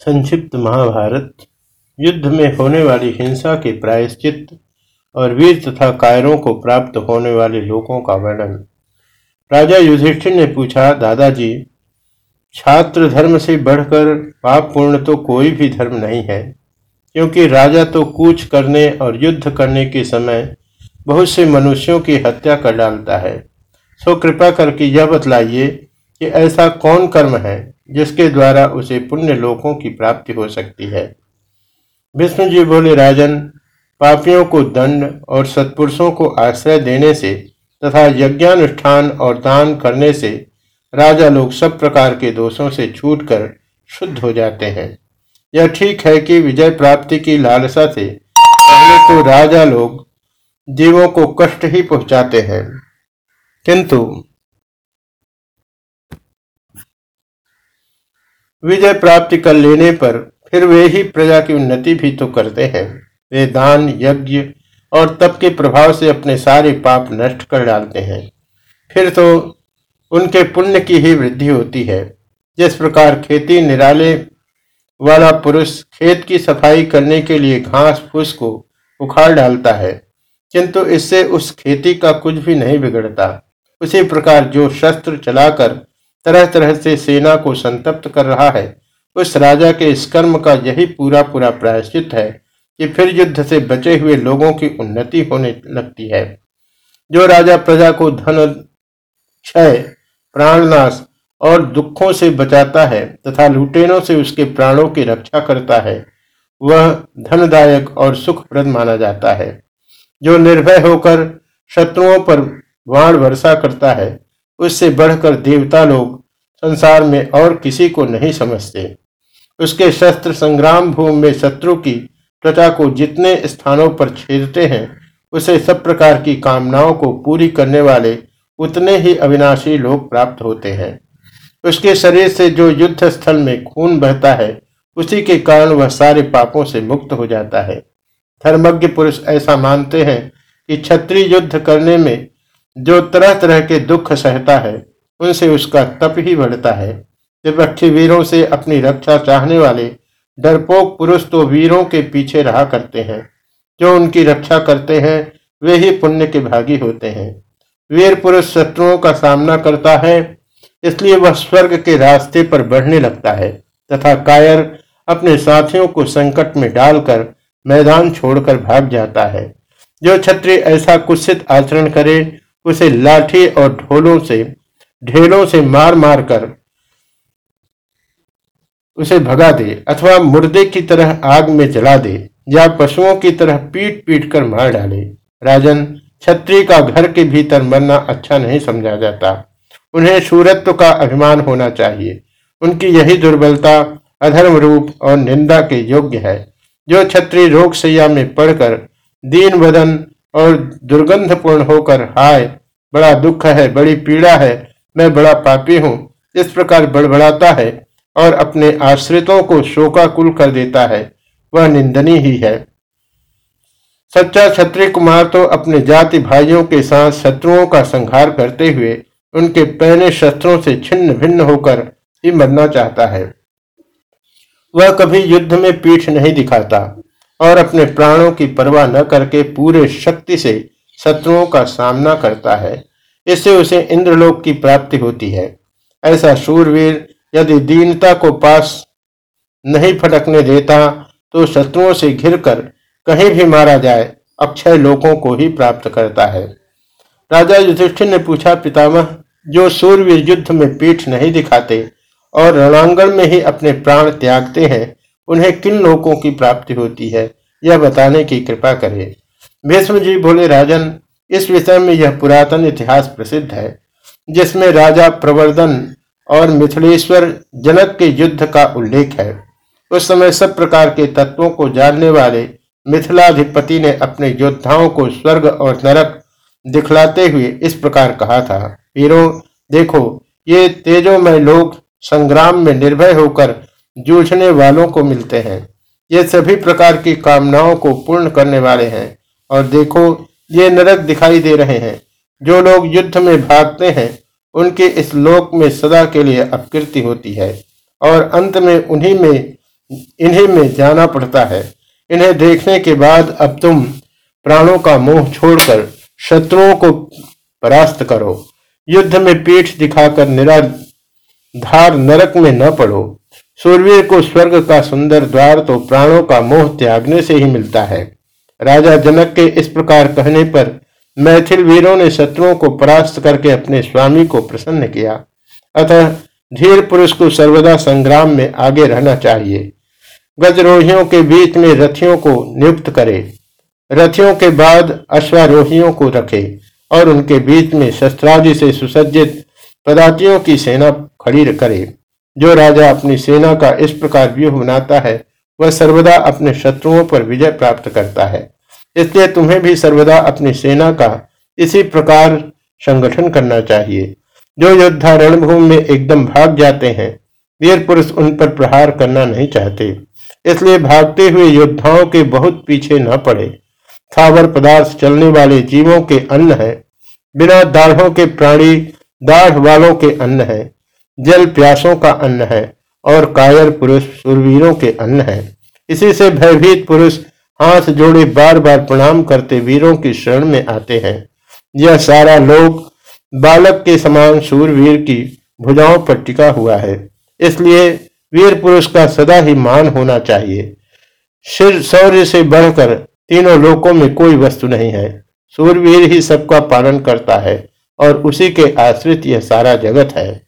संक्षिप्त महाभारत, युद्ध में होने वाली हिंसा के प्रायश्चित और वीर तथा कायरों को प्राप्त होने वाले लोगों का वर्णन। राजा युधिष्ठिर ने पूछा, दादाजी, छात्र धर्म से बढ़कर पाप पूर्ण तो कोई भी धर्म नहीं है, क्योंकि राजा तो कूच करने और युद्ध करने के समय बहुत से मनुष्यों की हत्या कर डालता है। सो कृपा करके यह बतलाइए कि ऐसा कौन कर्म है जिसके द्वारा उसे पुण्य लोकों की प्राप्ति हो सकती है। विष्णु जी बोले, राजन, पापियों को दंड और सत्पुरुषों को आश्रय देने से तथा यज्ञानुष्ठान और दान करने से राजा लोग सब प्रकार के दोषों से छूटकर शुद्ध हो जाते हैं। यह ठीक है कि विजय प्राप्ति की लालसा से पहले तो राजा लोग जीवों को कष्ट ही पहुंचाते हैं। किंतु विजय प्राप्ति कर लेने पर फिर वे ही प्रजा की उन्नति भी तो करते हैं। वे दान, यज्ञ और तप के प्रभाव से अपने सारे पाप नष्ट कर डालते हैं। फिर तो उनके पुण्य की ही वृद्धि होती है। जिस प्रकार खेती निराले वाला पुरुष खेत की सफ़ाई करने के लिए घास फूस को उखाड़ डालता है, किंतु इससे उस खेती का कुछ भी नहीं बिगड़ता। उसी प्रकार जो शस्त्र चलाकर तरह तरह से सेना को संतप्त कर रहा है। उस राजा के इस कर्म का यही पूरा पूरा प्रायश्चित है कि फिर युद्ध से बचे हुए लोगों की उन्नति होने लगती है। जो राजा प्रजा को धन, क्षय, प्राणनाश और दुखों से बचाता है तथा लुटेरों से उसके प्राणों की रक्षा करता है, वह धनदायक और सुखप्रद माना जाता है। जो निर्भय होकर शत्रुओं पर वाण वर्षा करता है उससे बढ़कर देवता लोग संसार में और किसी को नहीं समझते। उसके शस्त्र संग्राम भूमि में शत्रु की त्वचा को जितने स्थानों पर छेदते हैं, उसे सब प्रकार की कामनाओं को पूरी करने वाले उतने ही अविनाशी लोग प्राप्त होते हैं। उसके शरीर से जो युद्ध स्थल में खून बहता है, उसी के कारण वह सारे पापों से मुक्त हो जाता है। धर्मज्ञ पुरुष ऐसा मानते हैं कि क्षत्रिय युद्ध करने में जो तरह तरह के दुख सहता है, उनसे उसका तप ही बढ़ता है। विपक्षी वीरों से अपनी रक्षा चाहने वाले डरपोक पुरुष तो वीरों के पीछे रहा करते हैं। जो उनकी रक्षा करते हैं, वे ही पुण्य के भागी होते हैं। वीर पुरुष शत्रुओं का सामना करता है, इसलिए वह स्वर्ग के रास्ते पर बढ़ने लगता है, तथा कायर अपने साथियों को संकट में डालकर मैदान छोड़कर भाग जाता है। जो छत्री ऐसा कुत्सित आचरण करे उसे लाठी और ढोलों से ढेलों से मार मार कर उसे भगा दे अथवा मुर्दे की तरह आग में जला दे या पशुओं की तरह पीट पीट कर मार डाले। राजन छत्री का घर के भीतर मरना अच्छा नहीं समझा जाता। उन्हें शूरत्व का अभिमान होना चाहिए। उनकी यही दुर्बलता, अधर्म रूप और निंदा के योग्य है। जो छत्री रोग सैया में पड़कर दीन वदन और दुर्गंधपूर्ण होकर हाय बड़ा दुख है, बड़ी पीड़ा है, मैं बड़ा पापी हूँ। इस प्रकार बड़बड़ाता है और अपने आश्रितों को शोकाकुल कर देता है। वह निंदनीय ही है। सच्चा क्षत्रिय कुमार तो अपने जाति भाइयों के साथ शत्रुओं का संहार करते हुए उनके पहले शस्त्रों से छिन्न भिन्न होकर ही मरना चाहता है। वह कभी युद्ध में पीठ नहीं दिखाता और अपने प्राणों की परवाह न करके पूरे शक्ति से शत्रुओं का सामना करता है। इससे उसे इंद्रलोक की प्राप्ति होती है। ऐसा शूरवीर यदि दीनता को पास नहीं फटकने देता तो शत्रुओं से घिरकर कहीं भी मारा जाए, अक्षय लोकों को ही प्राप्त करता है। राजा युधिष्ठिर ने पूछा, पितामह, जो सूरवीर युद्ध में पीठ नहीं दिखाते और रणांगण में ही अपने प्राण त्यागते हैं, उन्हें किन लोगों की प्राप्ति होती है? यह बताने की कृपा करे। भीष्म जी बोले, राजन, इस विषय में यह पुरातन इतिहास प्रसिद्ध है, जिसमें राजा प्रवर्धन और मिथिलेश्वर जनक के युद्ध का उल्लेख है। उस समय सब प्रकार के तत्वों को जानने वाले मिथिलाधिपति ने अपने योद्धाओं को स्वर्ग और नरक दिखलाते हुए इस प्रकार कहा था। वीरों, देखो, ये तेजोमय लोग संग्राम में निर्भय होकर जूझने वालों को मिलते हैं। ये सभी प्रकार की कामनाओं को पूर्ण करने वाले हैं। और देखो, ये नरक दिखाई दे रहे हैं। जो लोग युद्ध में भागते हैं, उनके इस लोक में सदा के लिए अपकृति होती है और अंत में उन्हीं में, इन्हीं में जाना पड़ता है। इन्हें देखने के बाद अब तुम प्राणों का मोह छोड़कर शत्रुओं को परास्त करो। युद्ध में पीठ दिखाकर निराधार नरक में न पड़ो। सूर्य को स्वर्ग का सुंदर द्वार तो प्राणों का मोह त्यागने से ही मिलता है। राजा जनक के इस प्रकार कहने पर मैथिल वीरों ने शत्रुओं को परास्त करके अपने स्वामी को प्रसन्न किया। अतः धीर पुरुष को सर्वदा संग्राम में आगे रहना चाहिए। गजरोहियों के बीच में रथियों को नियुक्त करे। रथियों के बाद अश्वारोहियों को रखे और उनके बीच में शस्त्रादि से सुसज्जित पदातियों की सेना खड़ी करे। जो राजा अपनी सेना का इस प्रकार व्यूह बनाता है वह सर्वदा अपने शत्रुओं पर विजय प्राप्त करता है। इसलिए तुम्हें भी सर्वदा अपनी सेना का इसी प्रकार संगठन करना चाहिए। जो योद्धा रणभूमि में एकदम भाग जाते हैं, वीर पुरुष उन पर प्रहार करना नहीं चाहते। इसलिए भागते हुए योद्धाओं के बहुत पीछे न पड़े। थावर पदार्थ चलने वाले जीवों के अन्न है। बिना दाढ़ों के प्राणी, दाढ़ वालों के अन्न है। जल प्यासों का अन्न है। और कायर पुरुष सुरवीरों के अन्न है। इसी से भयभीत पुरुष हाथ जोड़े बार बार प्रणाम करते वीरों की शरण में आते हैं। यह सारा लोग बालक के समान सूरवीर की भुजाओं पर टिका हुआ है। इसलिए वीर पुरुष का सदा ही मान होना चाहिए। शिर शौर्य से बढ़कर तीनों लोकों में कोई वस्तु नहीं है। सूरवीर ही सबका पालन करता है और उसी के आश्रित यह सारा जगत है।